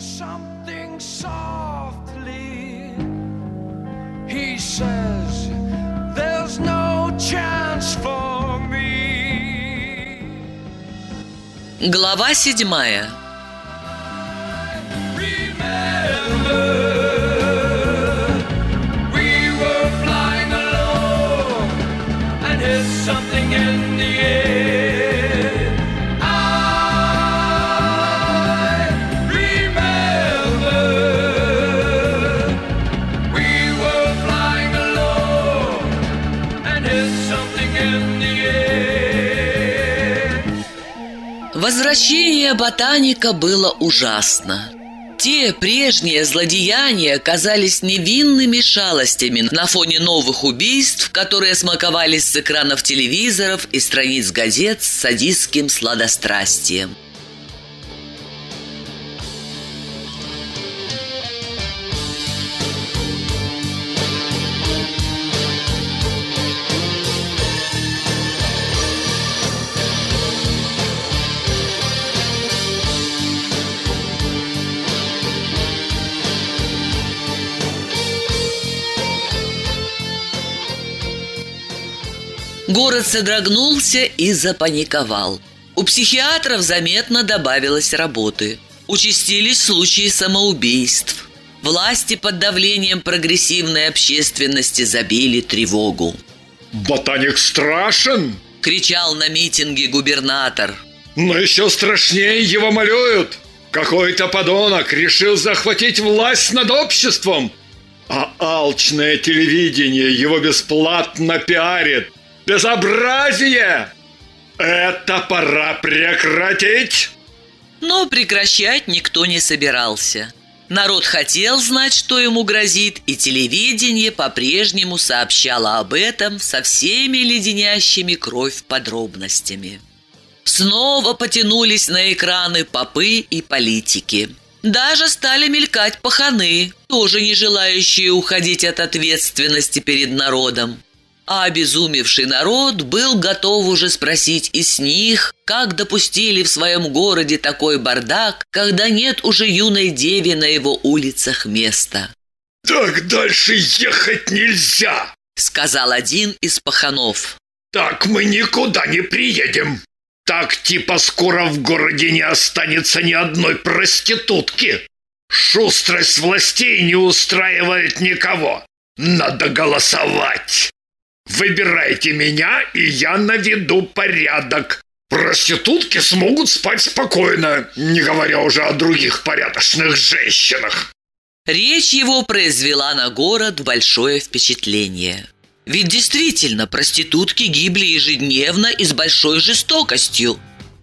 something softly. He says, There's no chance for me. Глава седьмая. Возвращение ботаника было ужасно. Те прежние злодеяния казались невинными шалостями на фоне новых убийств, которые смаковались с экранов телевизоров и страниц газет с садистским сладострастием. Город содрогнулся и запаниковал. У психиатров заметно добавилось работы. Участились случаи самоубийств. Власти под давлением прогрессивной общественности забили тревогу. Ботаник страшен, Кричал на митинге губернатор. но еще страшнее его малюют. Какой-то подонок решил захватить власть над обществом, а алчное телевидение его бесплатно пиарит. Безобразие! Это пора прекратить! Но прекращать никто не собирался. Народ хотел знать, что ему грозит, и телевидение по-прежнему сообщало об этом со всеми леденящими кровь подробностями. Снова потянулись на экраны попы и политики. Даже стали мелькать паханы, тоже не желающие уходить от ответственности перед народом. А обезумевший народ был готов уже спросить и с них, как допустили в своем городе такой бардак, когда нет уже юной деве на его улицах места. Так дальше ехать нельзя! Сказал один из паханов. Так мы никуда не приедем. Так типа скоро в городе не останется ни одной проститутки. Шустрость властей не устраивает никого. Надо голосовать. Выбирайте меня, и я наведу порядок. Проститутки смогут спать спокойно, не говоря уже о других порядочных женщинах. Речь его произвела на город большое впечатление. Ведь действительно проститутки гибли ежедневно и с большой жестокостью.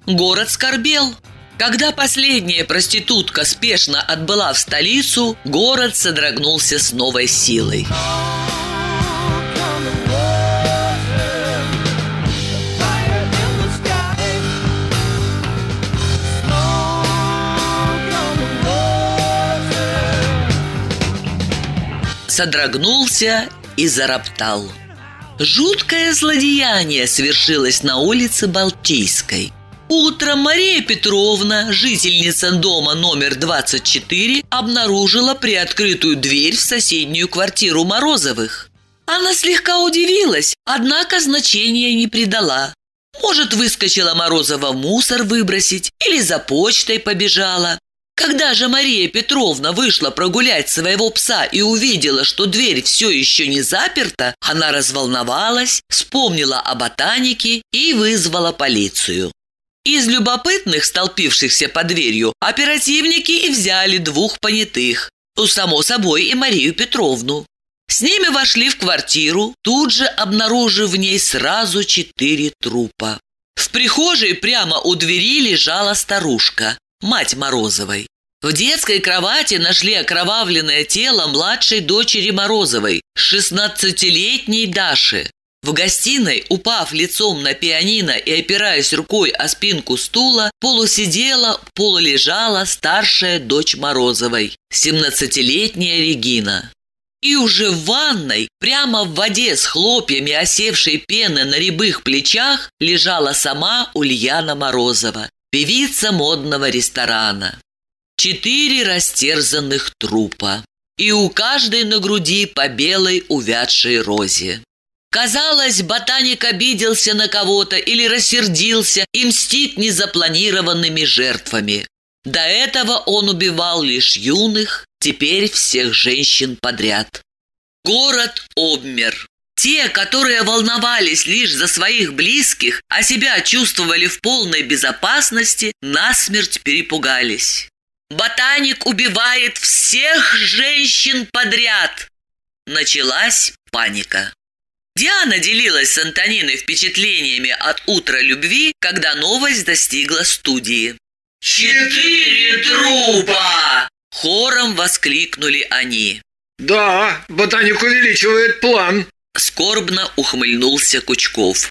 Город скорбел. Когда последняя проститутка спешно отбыла в столицу, город содрогнулся с новой силой. Содрогнулся и зароптал. Жуткое злодеяние свершилось на улице Балтийской. Утром Мария Петровна, жительница дома номер 24, обнаружила приоткрытую дверь в соседнюю квартиру Морозовых. Она слегка удивилась, однако значения не придала. Может, выскочила Морозова мусор выбросить или за почтой побежала. Когда же Мария Петровна вышла прогулять своего пса и увидела, что дверь все еще не заперта, она разволновалась, вспомнила о ботанике и вызвала полицию. Из любопытных, столпившихся под дверью, оперативники и взяли двух понятых, ну, само собой, и Марию Петровну. С ними вошли в квартиру, тут же обнаружив в ней сразу четыре трупа. В прихожей прямо у двери лежала старушка, мать Морозовой. В детской кровати нашли окровавленное тело младшей дочери Морозовой, 16-летней Даши. В гостиной, упав лицом на пианино и опираясь рукой о спинку стула, полусидела, полулежала старшая дочь Морозовой, 17-летняя Регина. И уже в ванной, прямо в воде с хлопьями осевшей пены на рябых плечах, лежала сама Ульяна Морозова, певица модного ресторана. четыре растерзанных трупа. И у каждой на груди по белой увядшей розе. Казалось, ботаник обиделся на кого-то или рассердился и мстит незапланированными жертвами. До этого он убивал лишь юных, теперь всех женщин подряд. Город обмер. Те, которые волновались лишь за своих близких, а себя чувствовали в полной безопасности, насмерть перепугались. Ботаник убивает всех женщин подряд. Началась паника. Диана делилась с Антониной впечатлениями от утра любви, когда новость достигла студии. «Четыре трупа!» Хором воскликнули они. Да, ботаник увеличивает план. Скорбно ухмыльнулся Кучков.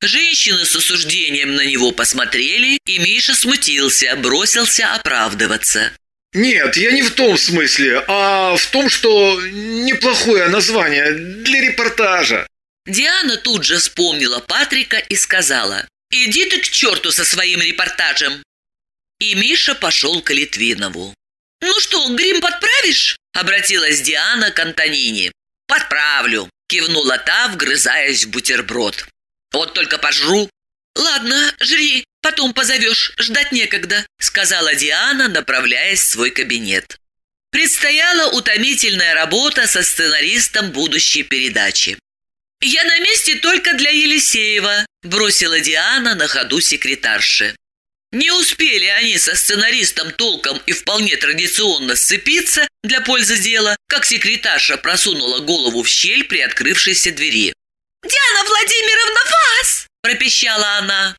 Женщины с осуждением на него посмотрели, и Миша смутился, бросился оправдываться. Нет, я не в том смысле, а в том, что неплохое название для репортажа. Диана тут же вспомнила Патрика и сказала, «Иди ты к черту со своим репортажем!» И Миша пошел к Литвинову. «Ну что, грим подправишь?» – обратилась Диана к Антонине. «Подправлю», – кивнула та, вгрызаясь в бутерброд. «Вот только пожру». «Ладно, жри, потом позовешь, ждать некогда», – сказала Диана, направляясь в свой кабинет. Предстояла утомительная работа со сценаристом будущей передачи. «Я на месте только для Елисеева», – бросила Диана на ходу секретарши. Не успели они со сценаристом толком и вполне традиционно сцепиться для пользы дела, как секретарша просунула голову в щель при открывшейся двери. «Диана Владимировна, вас!» – пропищала она.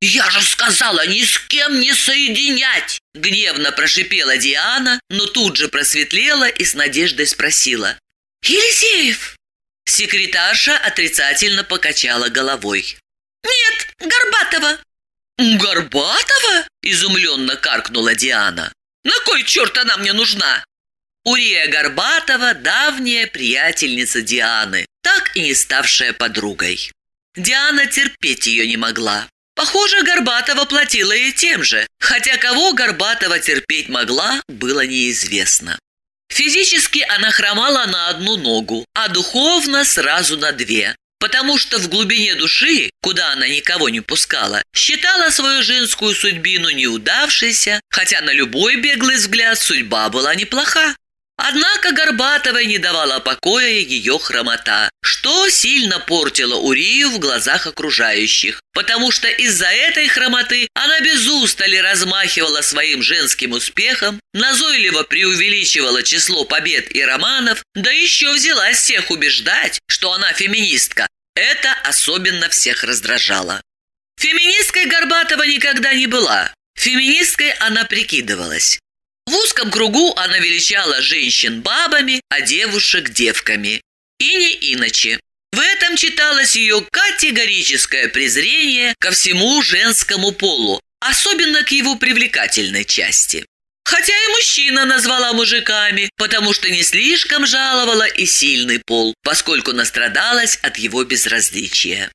«Я же сказала, ни с кем не соединять!» Гневно прошипела Диана, но тут же просветлела и с надеждой спросила. «Елисеев!» Секретарша отрицательно покачала головой. «Нет, Горбатова!» «Горбатова?» – изумленно каркнула Диана. «На кой черт она мне нужна?» Урия Горбатова – давняя приятельница Дианы, так и не ставшая подругой. Диана терпеть ее не могла. Похоже, Горбатова платила ей тем же, хотя кого Горбатова терпеть могла, было неизвестно. Физически она хромала на одну ногу, а духовно сразу на две, потому что в глубине души, куда она никого не пускала, считала свою женскую судьбину неудавшейся, хотя на любой беглый взгляд судьба была неплоха. Однако Горбатовой не давала покоя ее хромота, что сильно портило Урию в глазах окружающих, потому что из-за этой хромоты она без устали размахивала своим женским успехом, назойливо преувеличивала число побед и романов, да еще взялась всех убеждать, что она феминистка. Это особенно всех раздражало. Феминисткой Горбатова никогда не была. Феминисткой она прикидывалась. В узком кругу она величала женщин бабами, а девушек девками. И не иначе. В этом читалось ее категорическое презрение ко всему женскому полу, особенно к его привлекательной части. Хотя и мужчина назвала мужиками, потому что не слишком жаловала и сильный пол, поскольку настрадалась от его безразличия.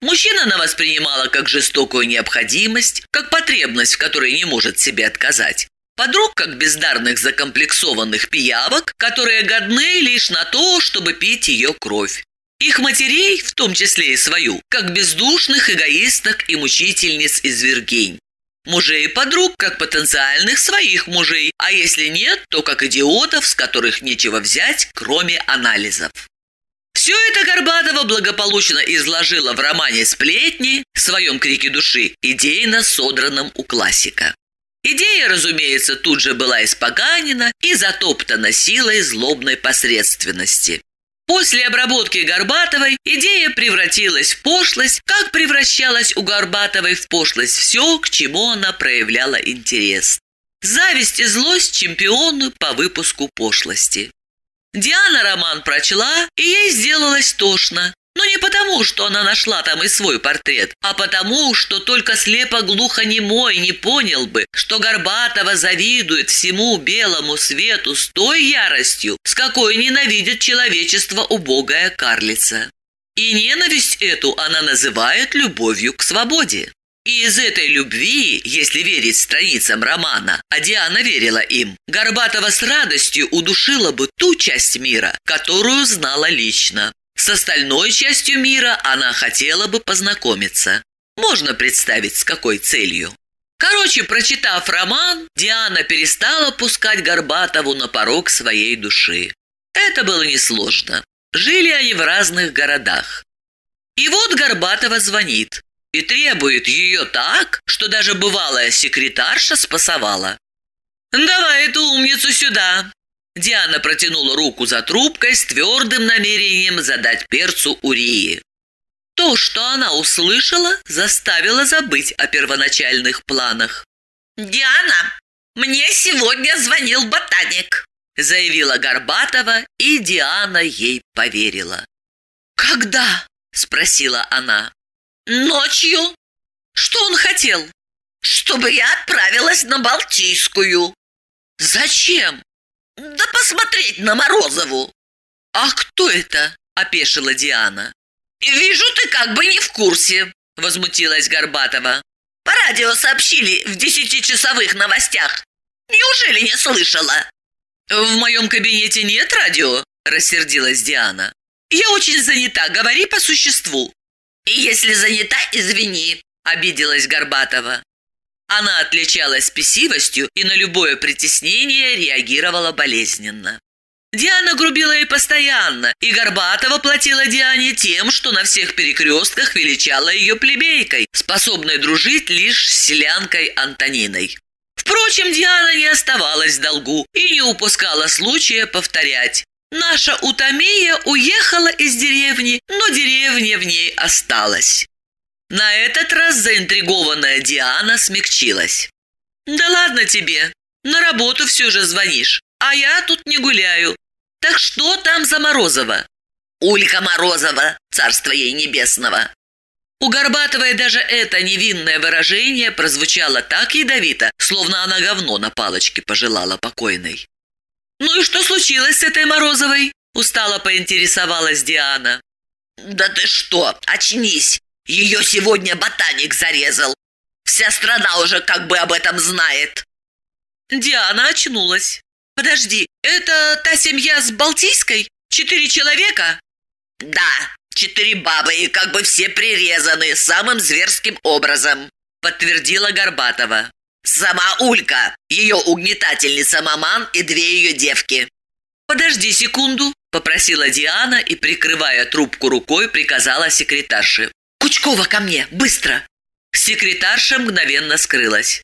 Мужчина она воспринимала как жестокую необходимость, как потребность, в которой не может себе отказать. Подруг как бездарных закомплексованных пиявок, которые годны лишь на то, чтобы пить ее кровь. Их матерей, в том числе и свою, как бездушных эгоисток и мучительниц извергень. Мужей подруг как потенциальных своих мужей, а если нет, то как идиотов, с которых нечего взять, кроме анализов. Все это Горбатова благополучно изложила в романе «Сплетни» в своем крике души, идейно содранном у классика. Идея, разумеется, тут же была испоганена и затоптана силой злобной посредственности. После обработки Горбатовой идея превратилась в пошлость, как превращалась у Горбатовой в пошлость все, к чему она проявляла интерес. Зависть и злость чемпиону по выпуску пошлости. Диана роман прочла, и ей сделалось тошно. Но не потому, что она нашла там и свой портрет, а потому, что только слепо-глухонемой не понял бы, что Горбатова завидует всему белому свету с той яростью, с какой ненавидит человечество убогая карлица. И ненависть эту она называет любовью к свободе. И из этой любви, если верить страницам романа, а Диана верила им, Горбатова с радостью удушила бы ту часть мира, которую знала лично. С остальной частью мира она хотела бы познакомиться. Можно представить, с какой целью. Короче, прочитав роман, Диана перестала пускать Горбатову на порог своей души. Это было несложно. Жили они в разных городах. И вот Горбатова звонит и требует ее так, что даже бывалая секретарша спасовала. «Давай эту умницу сюда!» Диана протянула руку за трубкой с твердым намерением задать перцу Урии. То, что она услышала, заставило забыть о первоначальных планах. «Диана, мне сегодня звонил ботаник», заявила Горбатова, и Диана ей поверила. «Когда?» – спросила она. «Ночью. Что он хотел?» «Чтобы я отправилась на Балтийскую». «Зачем?» «Да посмотреть на Морозову». «А кто это?» – опешила Диана. «Вижу, ты как бы не в курсе», – возмутилась Горбатова. «По радио сообщили в десятичасовых новостях. Неужели не слышала?» «В моем кабинете нет радио?» – рассердилась Диана. «Я очень занята, говори по существу». «Если занята, извини», – обиделась Горбатова. Она отличалась спесивостью и на любое притеснение реагировала болезненно. Диана грубила ей постоянно, и Горбатова платила Диане тем, что на всех перекрестках величала ее плебейкой, способной дружить лишь с селянкой Антониной. Впрочем, Диана не оставалась в долгу и не упускала случая повторять. Наша Утомия уехала из деревни, но деревня в ней осталась. На этот раз заинтригованная Диана смягчилась. «Да ладно тебе, на работу все же звонишь, а я тут не гуляю. Так что там за Морозова?» «Улька Морозова, царство ей небесного!» У Горбатовой даже это невинное выражение прозвучало так ядовито, словно она говно на палочке пожелала покойной. «Ну и что случилось с этой Морозовой?» – устало поинтересовалась Диана. «Да ты что, очнись! Ее сегодня ботаник зарезал! Вся страна уже как бы об этом знает!» Диана очнулась. «Подожди, это та семья с Балтийской? Четыре человека?» «Да, четыре бабы и как бы все прирезаны самым зверским образом», подтвердила Горбатова. «Сама Улька, ее угнетательница Маман и две ее девки». «Подожди секунду», – попросила Диана и, прикрывая трубку рукой, приказала секретарше. «Кучкова ко мне, быстро!» Секретарша мгновенно скрылась.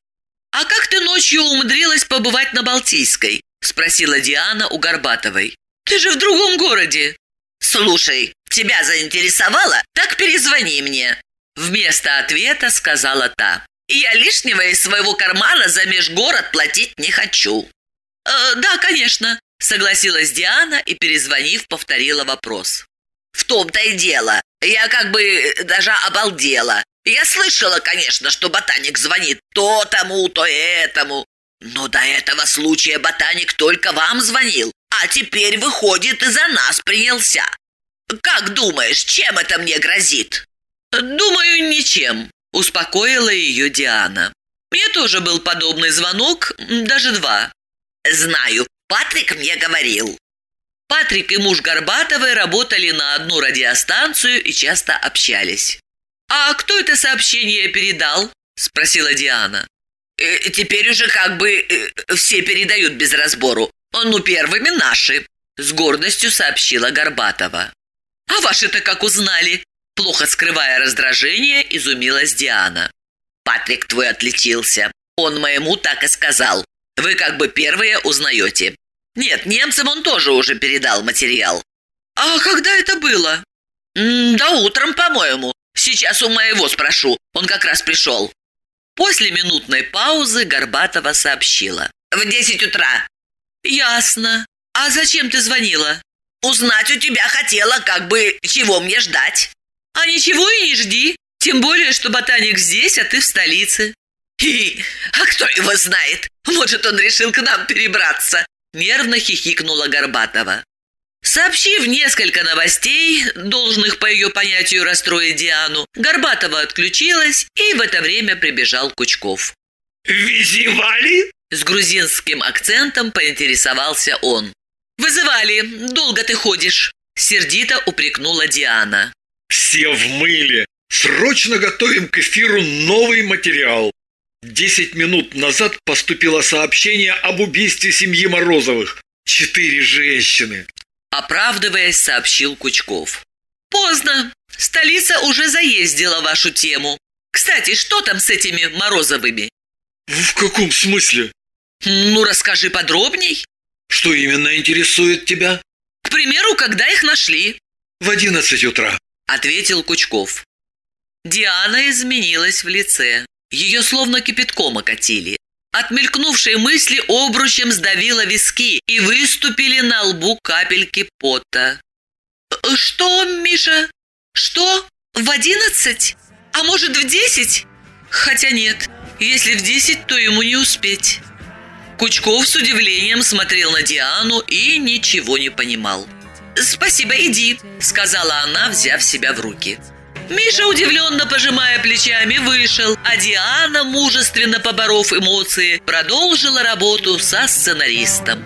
«А как ты ночью умудрилась побывать на Балтийской?» – спросила Диана у Горбатовой. «Ты же в другом городе!» «Слушай, тебя заинтересовало? Так перезвони мне!» Вместо ответа сказала та. «Я лишнего из своего кармана за межгород платить не хочу». «Э, «Да, конечно», – согласилась Диана и, перезвонив, повторила вопрос. «В том-то и дело. Я как бы даже обалдела. Я слышала, конечно, что ботаник звонит то тому, то этому. Но до этого случая ботаник только вам звонил, а теперь, выходит, и за нас принялся. Как думаешь, чем это мне грозит?» «Думаю, ничем», – успокоила ее Диана. «Мне тоже был подобный звонок, даже два». «Знаю, Патрик мне говорил». Патрик и муж Горбатовой работали на одну радиостанцию и часто общались. «А кто это сообщение передал?» – спросила Диана. Э, теперь уже как бы э, все передают без разбору. Ну, первыми наши», – с гордостью сообщила Горбатова. «А ваши-то как узнали?» Плохо скрывая раздражение, изумилась Диана. «Патрик твой отличился. Он моему так и сказал. Вы как бы первые узнаете. Нет, немцам он тоже уже передал материал». «А когда это было?» «Да утром, по-моему. Сейчас у моего спрошу. Он как раз пришел». После минутной паузы Горбатова сообщила. «В десять утра». «Ясно. А зачем ты звонила?» «Узнать у тебя хотела, как бы, чего мне ждать». «А ничего и не жди. Тем более, что ботаник здесь, а ты в столице». «Хи, а кто его знает? Может, он решил к нам перебраться?» Нервно хихикнула Горбатова. Сообщив несколько новостей, должных по ее понятию расстроить Диану, Горбатова отключилась, и в это время прибежал Кучков. Визивали? С грузинским акцентом поинтересовался он. «Вызывали. Долго ты ходишь?» Сердито упрекнула Диана. Все в мыле. Срочно готовим к эфиру новый материал. Десять минут назад поступило сообщение об убийстве семьи Морозовых. Четыре женщины. Оправдываясь, сообщил Кучков. «Поздно. Столица уже заездила вашу тему. Кстати, что там с этими Морозовыми?» В каком смысле? «Ну, расскажи подробней. Что именно интересует тебя? К примеру, когда их нашли?» В одиннадцать утра. Ответил Кучков. Диана изменилась в лице. Ее словно кипятком окатили. От мелькнувшей мысли обручем сдавило виски и выступили на лбу капельки пота. «Э, «Что, Миша? Что? В одиннадцать? А может, в десять? Хотя нет, если в десять, то ему не успеть». Кучков с удивлением смотрел на Диану и ничего не понимал. «Спасибо, иди», — сказала она, взяв себя в руки. Миша, удивленно пожимая плечами, вышел, а Диана, мужественно поборов эмоции, продолжила работу со сценаристом.